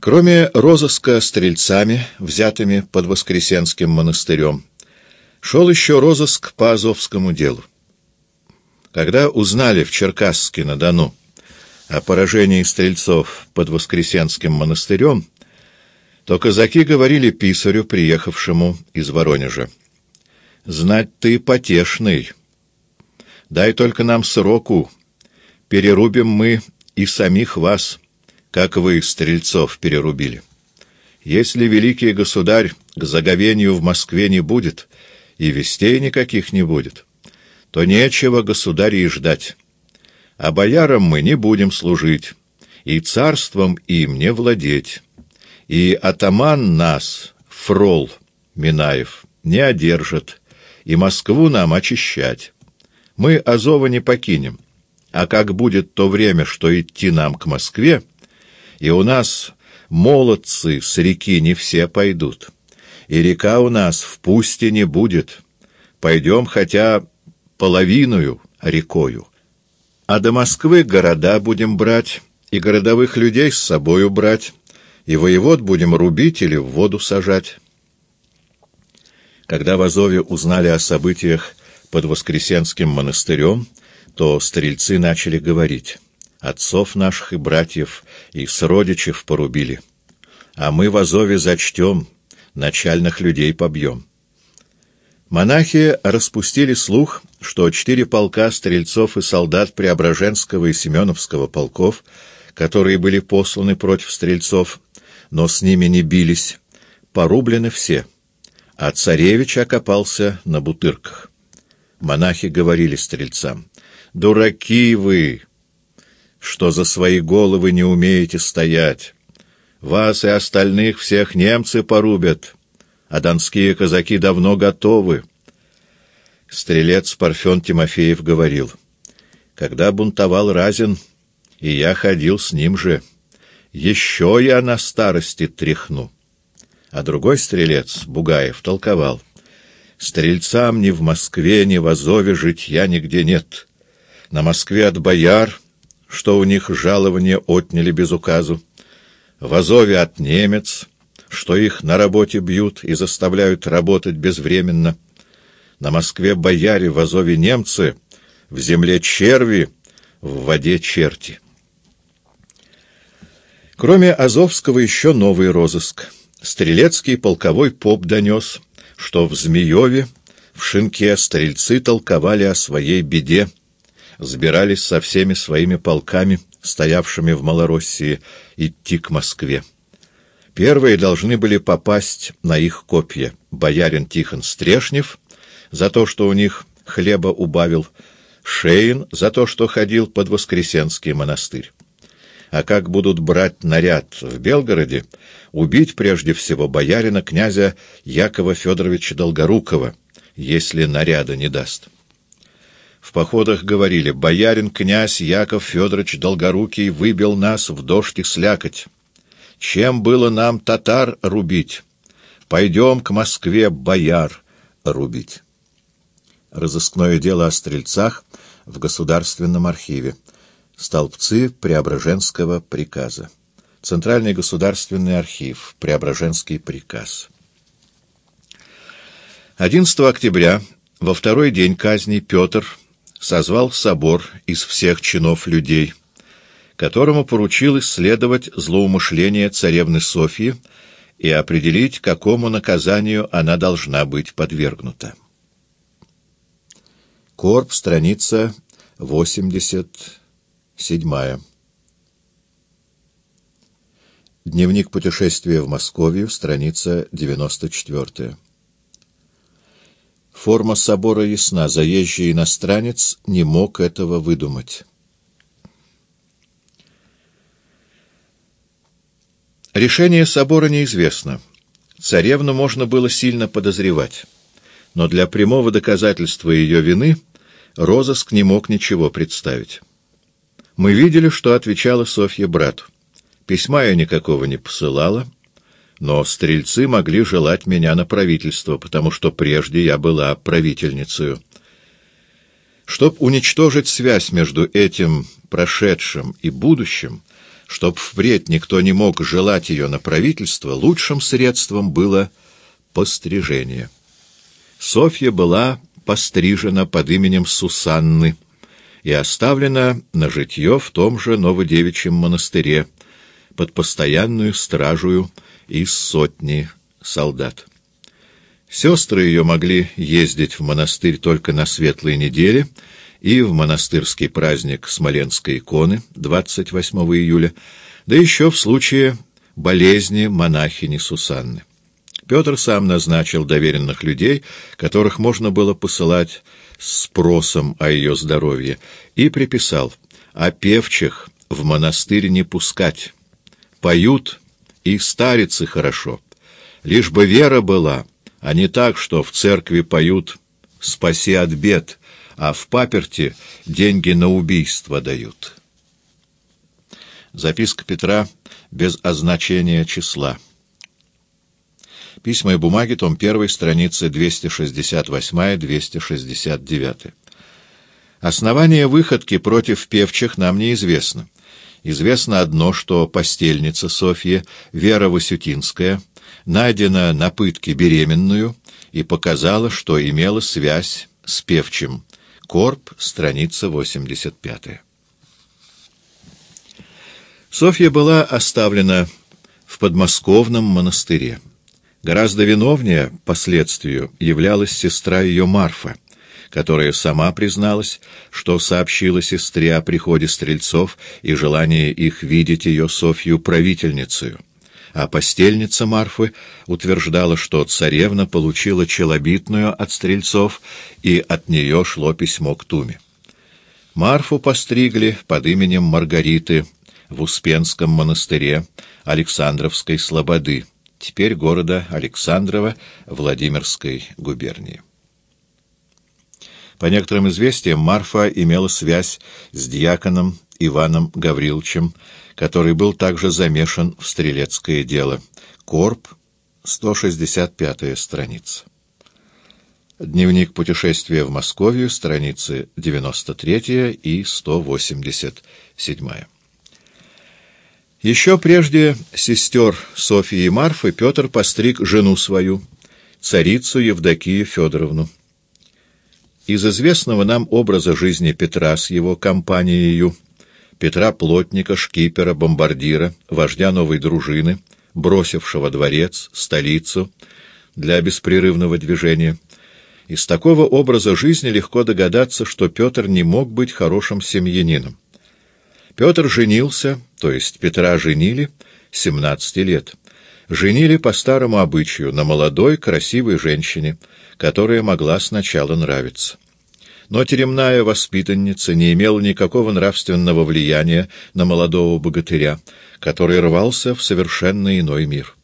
Кроме розыска стрельцами, взятыми под Воскресенским монастырем, шел еще розыск по Азовскому делу. Когда узнали в Черкасске-на-Дону о поражении стрельцов под Воскресенским монастырем, то казаки говорили писарю, приехавшему из Воронежа. «Знать ты потешный. Дай только нам сроку. Перерубим мы и самих вас» как вы стрельцов перерубили. Если великий государь к заговению в Москве не будет, и вестей никаких не будет, то нечего государей ждать. А боярам мы не будем служить, и царством им не владеть. И атаман нас, фрол Минаев, не одержит, и Москву нам очищать. Мы Азова не покинем, а как будет то время, что идти нам к Москве, и у нас молодцы с реки не все пойдут. И река у нас в пусте не будет. Пойдем хотя половиную рекою. А до Москвы города будем брать, и городовых людей с собою брать, и воевод будем рубить или в воду сажать. Когда в Азове узнали о событиях под Воскресенским монастырем, то стрельцы начали говорить отцов наших и братьев, и сродичев порубили. А мы в Азове зачтем, начальных людей побьем. Монахи распустили слух, что четыре полка стрельцов и солдат Преображенского и Семеновского полков, которые были посланы против стрельцов, но с ними не бились, порублены все, а царевич окопался на бутырках. Монахи говорили стрельцам, «Дураки вы! Что за свои головы не умеете стоять. Вас и остальных всех немцы порубят, а донские казаки давно готовы. Стрелец Парфен Тимофеев говорил, когда бунтовал Разин, и я ходил с ним же, еще я на старости тряхну. А другой стрелец, Бугаев, толковал, стрельцам ни в Москве, ни в Азове житья нигде нет. На Москве от бояр что у них жалование отняли без указу, в Азове от немец, что их на работе бьют и заставляют работать безвременно, на Москве бояре, в Азове немцы, в земле черви, в воде черти. Кроме Азовского еще новый розыск. Стрелецкий полковой поп донес, что в Змееве, в Шинке стрельцы толковали о своей беде, сбирались со всеми своими полками, стоявшими в Малороссии, идти к Москве. Первые должны были попасть на их копья. Боярин Тихон Стрешнев за то, что у них хлеба убавил, Шейн за то, что ходил под Воскресенский монастырь. А как будут брать наряд в Белгороде, убить прежде всего боярина князя Якова Федоровича Долгорукова, если наряда не даст. В походах говорили, боярин князь Яков Федорович Долгорукий выбил нас в дождь и слякоть. Чем было нам татар рубить? Пойдем к Москве бояр рубить. Разыскное дело о стрельцах в Государственном архиве. Столбцы Преображенского приказа. Центральный государственный архив. Преображенский приказ. 11 октября, во второй день казни, Петр созвал собор из всех чинов людей, которому поручил исследовать злоумышление царевны Софьи и определить, какому наказанию она должна быть подвергнута. Корп, страница 87. Дневник путешествия в Московию, страница 94. Форма собора ясна, заезжий иностранец не мог этого выдумать. Решение собора неизвестно. Царевну можно было сильно подозревать, но для прямого доказательства ее вины розыск не мог ничего представить. Мы видели, что отвечала Софья брату. Письма я никакого не посылала, но стрельцы могли желать меня на правительство, потому что прежде я была правительницей. Чтоб уничтожить связь между этим прошедшим и будущим, чтоб впредь никто не мог желать ее на правительство, лучшим средством было пострижение. Софья была пострижена под именем Сусанны и оставлена на житье в том же Новодевичьем монастыре под постоянную стражую из сотни солдат. Сестры ее могли ездить в монастырь только на светлые недели и в монастырский праздник Смоленской иконы 28 июля, да еще в случае болезни монахини Сусанны. Петр сам назначил доверенных людей, которых можно было посылать с спросом о ее здоровье, и приписал «А певчих в монастырь не пускать. Поют и старицы хорошо. Лишь бы вера была, а не так, что в церкви поют «Спаси от бед», а в паперти деньги на убийство дают». Записка Петра без означения числа. Письма и бумаги, том 1, страницы 268-269. Основание выходки против певчих нам неизвестно. Известно одно, что постельница Софья, Вера Васютинская, найдена на пытке беременную и показала, что имела связь с певчим. Корп, страница 85. Софья была оставлена в подмосковном монастыре. Гораздо виновнее последствию являлась сестра ее Марфа, которая сама призналась, что сообщила сестре о приходе стрельцов и желании их видеть ее Софью правительницею. А постельница Марфы утверждала, что царевна получила челобитную от стрельцов, и от нее шло письмо к Туме. Марфу постригли под именем Маргариты в Успенском монастыре Александровской Слободы, теперь города Александрова Владимирской губернии. По некоторым известиям, Марфа имела связь с дьяконом Иваном Гавриловичем, который был также замешан в стрелецкое дело. Корп, 165-я страница. Дневник путешествия в Московию, страницы 93 и 187. Еще прежде сестер Софьи и Марфы Петр постриг жену свою, царицу Евдокию Федоровну. Из известного нам образа жизни Петра с его компанией, Петра Плотника, шкипера, бомбардира, вождя новой дружины, бросившего дворец, столицу для беспрерывного движения, из такого образа жизни легко догадаться, что Петр не мог быть хорошим семьянином. Петр женился, то есть Петра женили, 17 лет. Женили по старому обычаю на молодой, красивой женщине, которая могла сначала нравиться. Но теремная воспитанница не имела никакого нравственного влияния на молодого богатыря, который рвался в совершенно иной мир.